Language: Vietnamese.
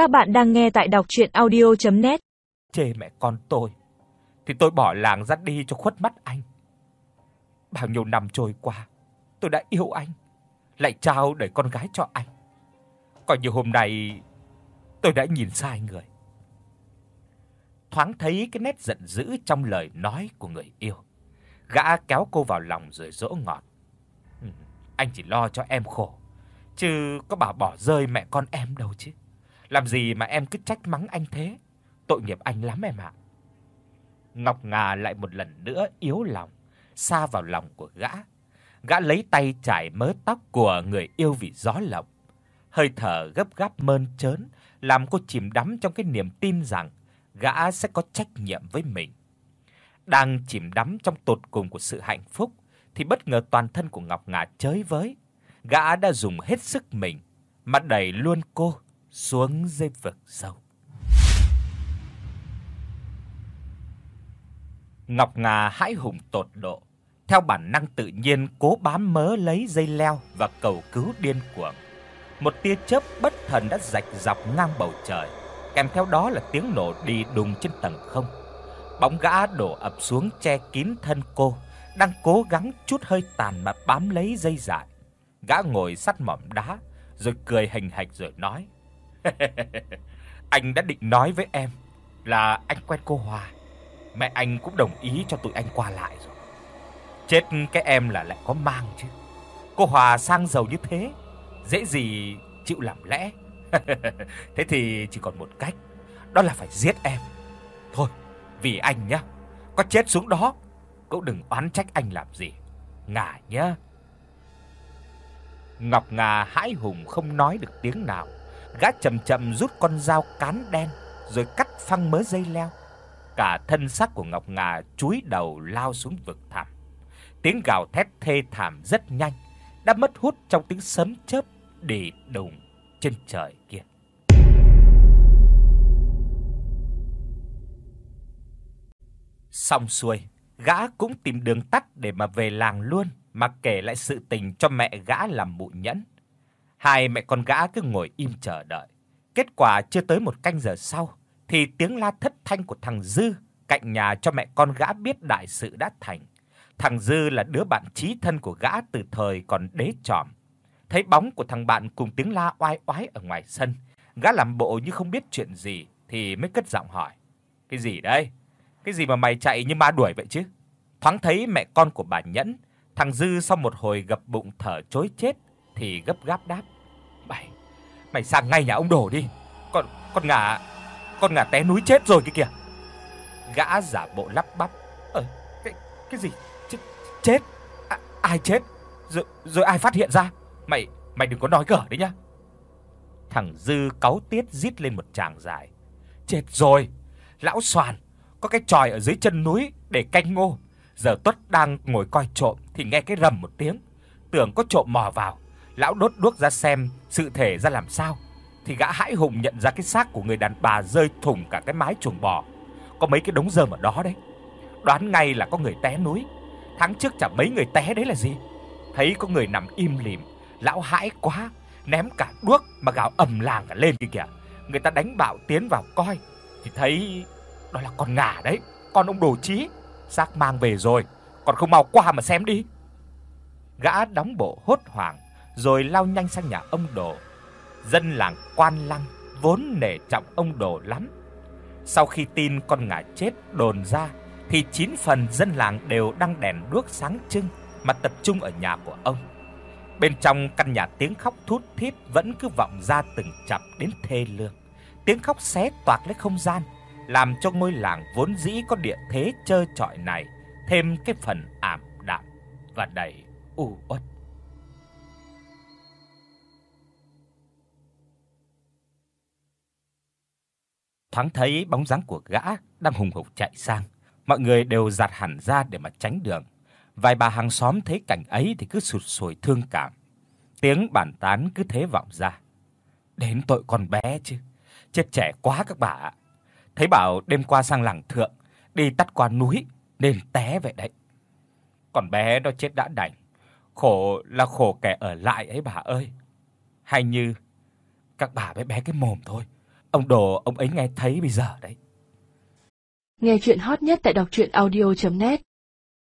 Các bạn đang nghe tại đọc audio net Chê mẹ con tôi thì tôi bỏ làng ra đi cho khuất mắt anh. Bao nhiêu năm trôi qua, tôi đã yêu anh, lại trao đời con gái cho anh. còn như hôm nay tôi đã nhìn sai người. Thoáng thấy cái nét giận dữ trong lời nói của người yêu. Gã kéo cô vào lòng rồi dỗ ngọt. Ừ, anh chỉ lo cho em khổ, chứ có bảo bỏ rơi mẹ con em đâu chứ. Làm gì mà em cứ trách mắng anh thế? Tội nghiệp anh lắm em ạ. Ngọc Ngà lại một lần nữa yếu lòng, xa vào lòng của gã. Gã lấy tay chải mớ tóc của người yêu vì gió lộng. Hơi thở gấp gáp mơn trớn làm cô chìm đắm trong cái niềm tin rằng gã sẽ có trách nhiệm với mình. Đang chìm đắm trong tột cùng của sự hạnh phúc thì bất ngờ toàn thân của Ngọc Ngà chới với. Gã đã dùng hết sức mình mà đẩy luôn cô xuống dưới vực sâu. Ngọc Ngà hãi hùng tột độ, theo bản năng tự nhiên cố bám mớ lấy dây leo và cầu cứu điên cuồng. Một tia chớp bất thần đã rạch dọc ngang bầu trời, kèm theo đó là tiếng nổ đi đùng trên tầng không. Bóng gã đổ ập xuống che kín thân cô, đang cố gắng chút hơi tàn mà bám lấy dây dải. Gã ngồi sát mỏm đá, rồi cười hình hạch rồi nói: "Anh đã định nói với em là anh quen cô Hòa." mẹ anh cũng đồng ý cho tụi anh qua lại rồi. Chết cái em là lại có mang chứ. Cô Hòa sang giàu như thế, dễ gì chịu làm lẽ. thế thì chỉ còn một cách, đó là phải giết em. Thôi, vì anh nhá, có chết xuống đó cũng đừng oán trách anh làm gì. Ngà nhá. Ngọc Ngà hãi hùng không nói được tiếng nào, gã chậm chậm rút con dao cán đen rồi cắt phăng mớ dây leo cả thân xác của Ngọc Ngà chúi đầu lao xuống vực thẳm. Tiếng gào thét thê thảm rất nhanh, đã mất hút trong tiếng sấm chớp để đùng trên trời kia. Xong xuôi, gã cũng tìm đường tắt để mà về làng luôn, mà kể lại sự tình cho mẹ gã làm mụ nhẫn. Hai mẹ con gã cứ ngồi im chờ đợi. Kết quả chưa tới một canh giờ sau, thì tiếng la thất thanh của thằng Dư cạnh nhà cho mẹ con gã biết đại sự đã thành. Thằng Dư là đứa bạn chí thân của gã từ thời còn đế trọm Thấy bóng của thằng bạn cùng tiếng la oai oái ở ngoài sân, gã làm bộ như không biết chuyện gì thì mới cất giọng hỏi: "Cái gì đây? Cái gì mà mày chạy như ma đuổi vậy chứ?" Thoáng thấy mẹ con của bà Nhẫn, thằng Dư sau một hồi gập bụng thở chối chết thì gấp gáp đáp: "Mày, mày sang ngay nhà ông Đồ đi. Con con ngả con ngà té núi chết rồi kia kìa. Gã giả bộ lắp bắp. Ờ, cái cái gì? Chết chết? À, ai chết? Rồi rồi ai phát hiện ra? Mày mày đừng có nói gở đấy nhá. Thằng Dư cáu tiết rít lên một tràng dài. Chết rồi. Lão Soàn có cái tròi ở dưới chân núi để canh ngô. Giờ Tuất đang ngồi coi trộm thì nghe cái rầm một tiếng, tưởng có trộm mò vào. Lão đốt đuốc ra xem sự thể ra làm sao thì gã hãi hùng nhận ra cái xác của người đàn bà rơi thủng cả cái mái chuồng bò. Có mấy cái đống rơm ở đó đấy. Đoán ngay là có người té núi. Tháng trước chả mấy người té đấy là gì? Thấy có người nằm im lìm, lão hãi quá, ném cả đuốc mà gào ầm làng cả lên kìa kìa. Người ta đánh bạo tiến vào coi thì thấy đó là con ngà đấy, con ông đồ chí. Xác mang về rồi, còn không mau qua mà xem đi. Gã đóng bộ hốt hoảng rồi lao nhanh sang nhà ông đồ dân làng Quan Lăng vốn nể trọng ông Đồ lắm. Sau khi tin con ngà chết đồn ra thì chín phần dân làng đều đăng đèn đuốc sáng trưng mà tập trung ở nhà của ông. Bên trong căn nhà tiếng khóc thút thít vẫn cứ vọng ra từng chập đến thê lương. Tiếng khóc xé toạc lấy không gian, làm cho ngôi làng vốn dĩ có địa thế trơ trọi này thêm cái phần ảm đạm và đầy u uất. Thoáng thấy bóng dáng của gã đang hùng hục chạy sang. Mọi người đều giạt hẳn ra để mà tránh đường. Vài bà hàng xóm thấy cảnh ấy thì cứ sụt sùi thương cảm. Tiếng bàn tán cứ thế vọng ra. Đến tội con bé chứ. Chết trẻ quá các bà ạ. Thấy bảo đêm qua sang làng thượng, đi tắt qua núi nên té vậy đấy. Còn bé nó chết đã đành, khổ là khổ kẻ ở lại ấy bà ơi. Hay như các bà bé bé cái mồm thôi, Ông Đồ, ông ấy nghe thấy bây giờ đấy. Nghe truyện hot nhất tại doctruyenaudio.net